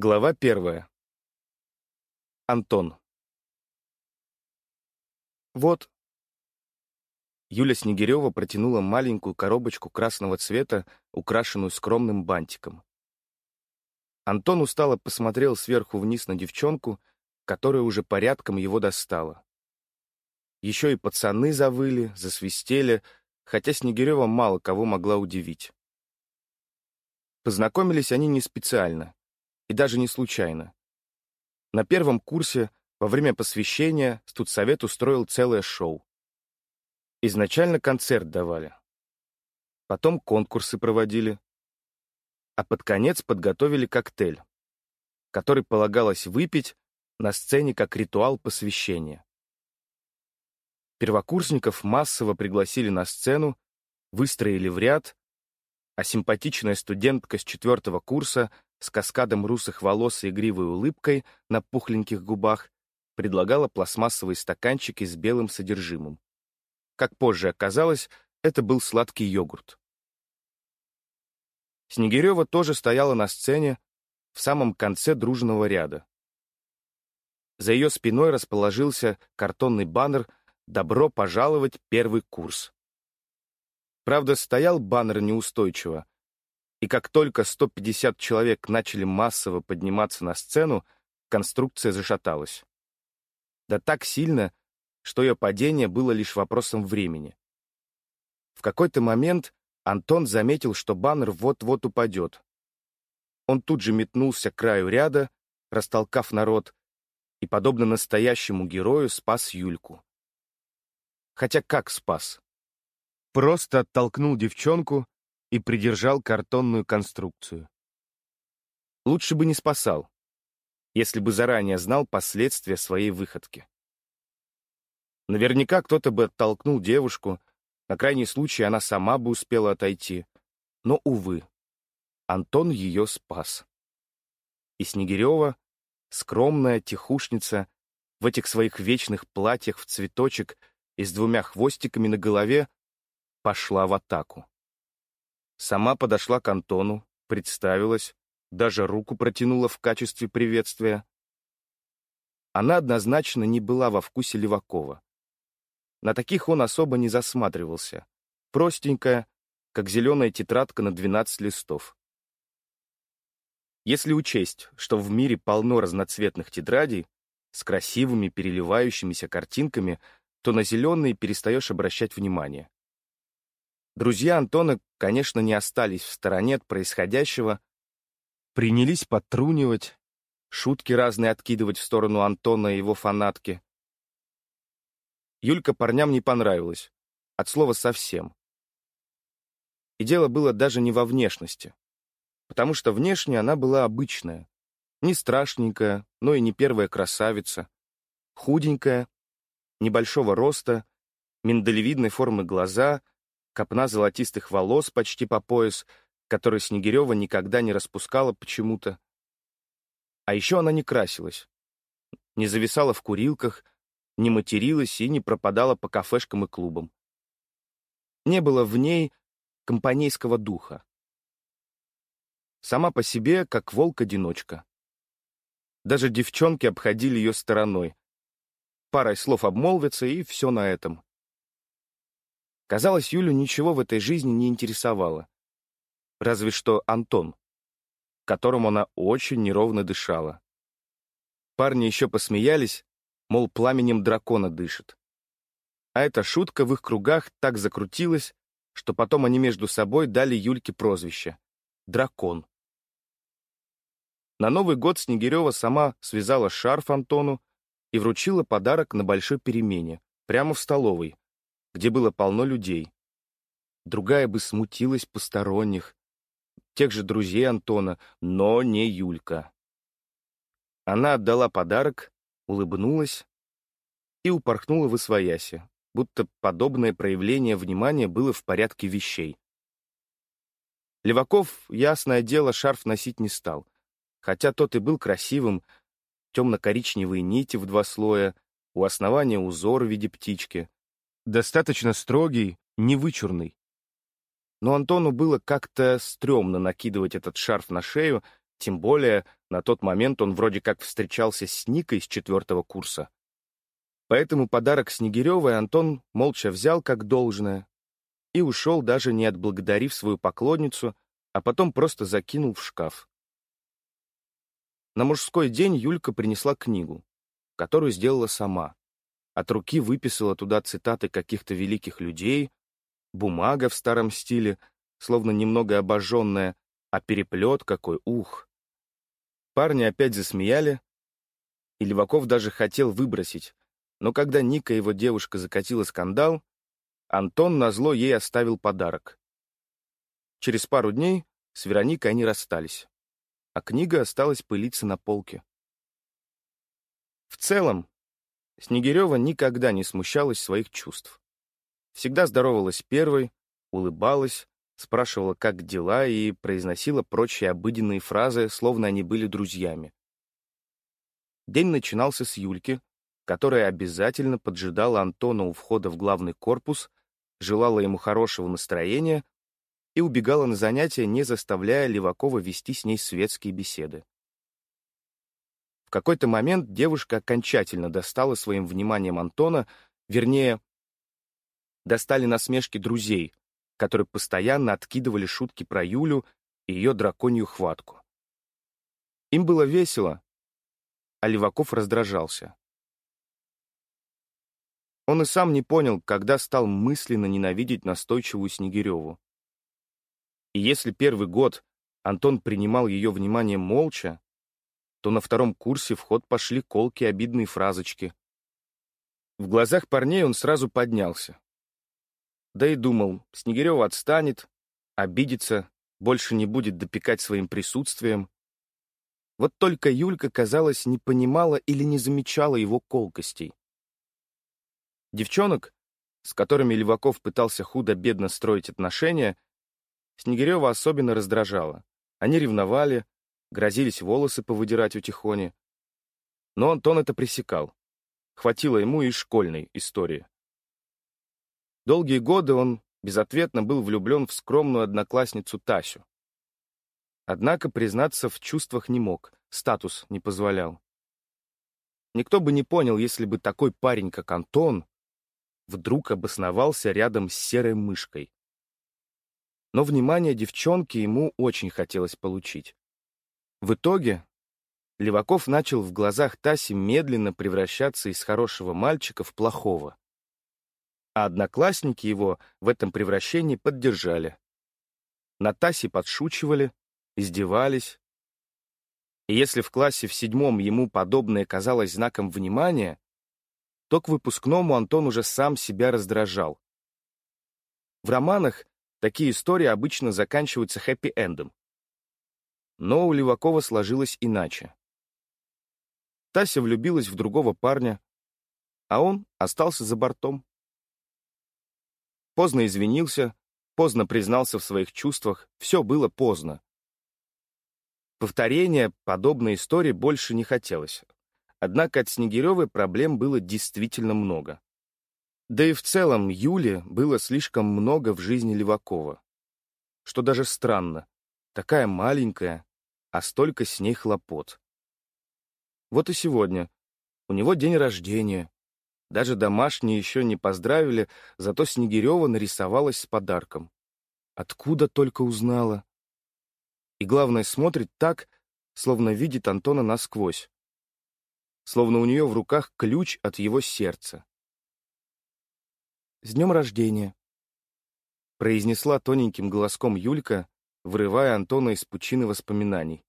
Глава первая. Антон. Вот. Юля Снегирева протянула маленькую коробочку красного цвета, украшенную скромным бантиком. Антон устало посмотрел сверху вниз на девчонку, которая уже порядком его достала. Еще и пацаны завыли, засвистели, хотя Снегирева мало кого могла удивить. Познакомились они не специально и даже не случайно. На первом курсе, во время посвящения, студсовет устроил целое шоу. Изначально концерт давали. Потом конкурсы проводили. А под конец подготовили коктейль, который полагалось выпить на сцене как ритуал посвящения. Первокурсников массово пригласили на сцену, выстроили в ряд, а симпатичная студентка с четвертого курса с каскадом русых волос и игривой улыбкой на пухленьких губах предлагала пластмассовые стаканчики с белым содержимым. Как позже оказалось, это был сладкий йогурт. Снегирева тоже стояла на сцене в самом конце дружного ряда. За ее спиной расположился картонный баннер «Добро пожаловать, первый курс». Правда, стоял баннер неустойчиво, и как только 150 человек начали массово подниматься на сцену, конструкция зашаталась. Да так сильно, что ее падение было лишь вопросом времени. В какой-то момент Антон заметил, что баннер вот-вот упадет. Он тут же метнулся к краю ряда, растолкав народ, и, подобно настоящему герою, спас Юльку. Хотя как спас? Просто оттолкнул девчонку, и придержал картонную конструкцию. Лучше бы не спасал, если бы заранее знал последствия своей выходки. Наверняка кто-то бы оттолкнул девушку, на крайний случай она сама бы успела отойти. Но, увы, Антон ее спас. И Снегирева, скромная тихушница, в этих своих вечных платьях в цветочек и с двумя хвостиками на голове, пошла в атаку. Сама подошла к Антону, представилась, даже руку протянула в качестве приветствия. Она однозначно не была во вкусе Левакова. На таких он особо не засматривался. Простенькая, как зеленая тетрадка на 12 листов. Если учесть, что в мире полно разноцветных тетрадей с красивыми переливающимися картинками, то на зеленые перестаешь обращать внимание. Друзья Антона, конечно, не остались в стороне от происходящего, принялись подтрунивать, шутки разные откидывать в сторону Антона и его фанатки. Юлька парням не понравилась, от слова совсем. И дело было даже не во внешности, потому что внешне она была обычная, не страшненькая, но и не первая красавица, худенькая, небольшого роста, миндалевидной формы глаза — копна золотистых волос почти по пояс, который Снегирева никогда не распускала почему-то. А еще она не красилась, не зависала в курилках, не материлась и не пропадала по кафешкам и клубам. Не было в ней компанейского духа. Сама по себе, как волк-одиночка. Даже девчонки обходили ее стороной. Парой слов обмолвятся, и все на этом. Казалось, Юлю ничего в этой жизни не интересовало. Разве что Антон, которым она очень неровно дышала. Парни еще посмеялись, мол, пламенем дракона дышит. А эта шутка в их кругах так закрутилась, что потом они между собой дали Юльке прозвище — «Дракон». На Новый год Снегирева сама связала шарф Антону и вручила подарок на большой перемене, прямо в столовой, где было полно людей. Другая бы смутилась посторонних, тех же друзей Антона, но не Юлька. Она отдала подарок, улыбнулась и упорхнула в освояси, будто подобное проявление внимания было в порядке вещей. Леваков, ясное дело, шарф носить не стал, хотя тот и был красивым, темно-коричневые нити в два слоя, у основания узор в виде птички, достаточно строгий, невычурный. Но Антону было как-то стрёмно накидывать этот шарф на шею, тем более На тот момент он вроде как встречался с Никой с четвертого курса. Поэтому подарок Снегиревой Антон молча взял как должное и ушел, даже не отблагодарив свою поклонницу, а потом просто закинул в шкаф. На мужской день Юлька принесла книгу, которую сделала сама. От руки выписала туда цитаты каких-то великих людей, бумага в старом стиле, словно немного обожженная, а переплет какой, ух! Парни опять засмеяли, и Леваков даже хотел выбросить, но когда Ника, его девушка, закатила скандал, Антон назло ей оставил подарок. Через пару дней с Вероникой они расстались, а книга осталась пылиться на полке. В целом, Снегирева никогда не смущалась своих чувств. Всегда здоровалась первой, улыбалась, спрашивала, как дела, и произносила прочие обыденные фразы, словно они были друзьями. День начинался с Юльки, которая обязательно поджидала Антона у входа в главный корпус, желала ему хорошего настроения и убегала на занятия, не заставляя Левакова вести с ней светские беседы. В какой-то момент девушка окончательно достала своим вниманием Антона, вернее, достали насмешки друзей, которые постоянно откидывали шутки про Юлю и ее драконью хватку. Им было весело, а Леваков раздражался. Он и сам не понял, когда стал мысленно ненавидеть настойчивую Снегиреву. И если первый год Антон принимал ее внимание молча, то на втором курсе в ход пошли колки обидные фразочки. В глазах парней он сразу поднялся. Да и думал, Снегирева отстанет, обидится, больше не будет допекать своим присутствием. Вот только Юлька, казалось, не понимала или не замечала его колкостей. Девчонок, с которыми Леваков пытался худо-бедно строить отношения, Снегирева особенно раздражала. Они ревновали, грозились волосы повыдирать у Тихони. Но Антон это пресекал. Хватило ему и школьной истории. Долгие годы он безответно был влюблен в скромную одноклассницу Тасю. Однако признаться в чувствах не мог, статус не позволял. Никто бы не понял, если бы такой парень, как Антон, вдруг обосновался рядом с серой мышкой. Но внимание девчонки ему очень хотелось получить. В итоге Леваков начал в глазах Таси медленно превращаться из хорошего мальчика в плохого а одноклассники его в этом превращении поддержали. На Тасе подшучивали, издевались. И если в классе в седьмом ему подобное казалось знаком внимания, то к выпускному Антон уже сам себя раздражал. В романах такие истории обычно заканчиваются хэппи-эндом. Но у Левакова сложилось иначе. Тася влюбилась в другого парня, а он остался за бортом поздно извинился, поздно признался в своих чувствах, все было поздно. Повторения подобной истории больше не хотелось. Однако от Снегиревой проблем было действительно много. Да и в целом Юле было слишком много в жизни Левакова. Что даже странно. Такая маленькая, а столько с ней хлопот. Вот и сегодня. У него день рождения. Даже домашние еще не поздравили, зато Снегирева нарисовалась с подарком. Откуда только узнала. И главное, смотрит так, словно видит Антона насквозь. Словно у нее в руках ключ от его сердца. «С днем рождения!» произнесла тоненьким голоском Юлька, вырывая Антона из пучины воспоминаний.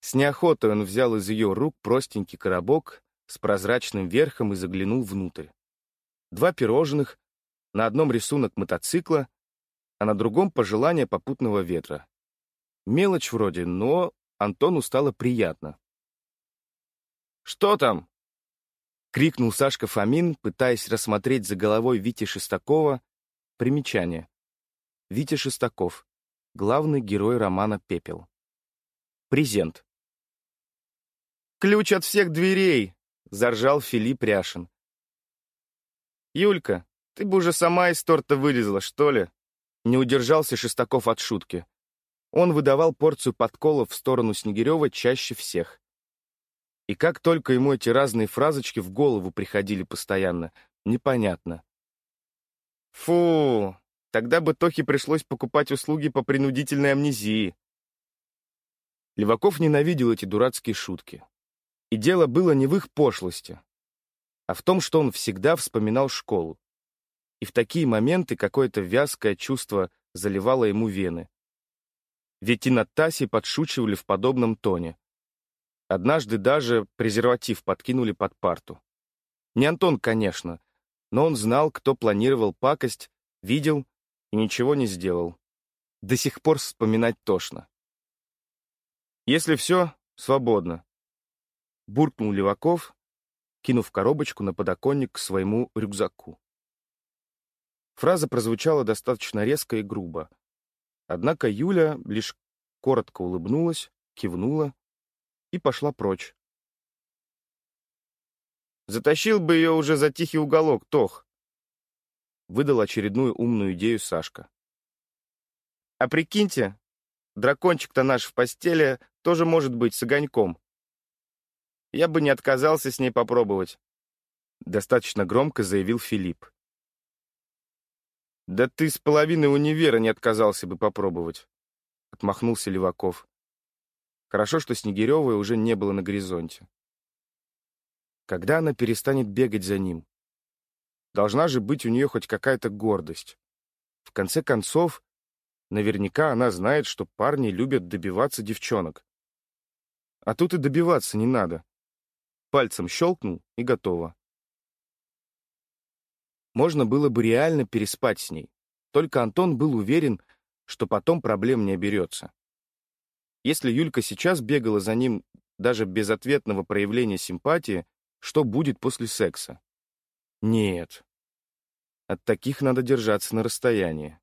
С неохотой он взял из ее рук простенький коробок с прозрачным верхом и заглянул внутрь. Два пирожных, на одном рисунок мотоцикла, а на другом пожелание попутного ветра. Мелочь вроде, но Антону стало приятно. «Что там?» — крикнул Сашка Фомин, пытаясь рассмотреть за головой Вити Шестакова примечание. Витя Шестаков, главный герой романа «Пепел». Презент. «Ключ от всех дверей!» — заржал Филипп Ряшин. «Юлька, ты бы уже сама из торта вылезла, что ли?» Не удержался Шестаков от шутки. Он выдавал порцию подколов в сторону Снегирева чаще всех. И как только ему эти разные фразочки в голову приходили постоянно, непонятно. Фу, тогда бы Тохе пришлось покупать услуги по принудительной амнезии. Леваков ненавидел эти дурацкие шутки. И дело было не в их пошлости, а в том, что он всегда вспоминал школу. И в такие моменты какое-то вязкое чувство заливало ему вены. Ведь и над Тасей подшучивали в подобном тоне. Однажды даже презерватив подкинули под парту. Не Антон, конечно, но он знал, кто планировал пакость, видел и ничего не сделал. До сих пор вспоминать тошно. Если все, свободно. Буркнул Леваков, кинув коробочку на подоконник к своему рюкзаку. Фраза прозвучала достаточно резко и грубо. Однако Юля лишь коротко улыбнулась, кивнула и пошла прочь. «Затащил бы ее уже за тихий уголок, Тох!» Выдал очередную умную идею Сашка. «А прикиньте, дракончик-то наш в постели тоже может быть с огоньком. Я бы не отказался с ней попробовать», — достаточно громко заявил Филипп. «Да ты с половины универа не отказался бы попробовать», — отмахнулся Леваков. Хорошо, что Снегиревой уже не было на горизонте. Когда она перестанет бегать за ним? Должна же быть у нее хоть какая-то гордость. В конце концов, наверняка она знает, что парни любят добиваться девчонок. А тут и добиваться не надо. Пальцем щелкнул и готово. Можно было бы реально переспать с ней. Только Антон был уверен, что потом проблем не оберется. Если Юлька сейчас бегала за ним даже без ответного проявления симпатии, что будет после секса? Нет. От таких надо держаться на расстоянии.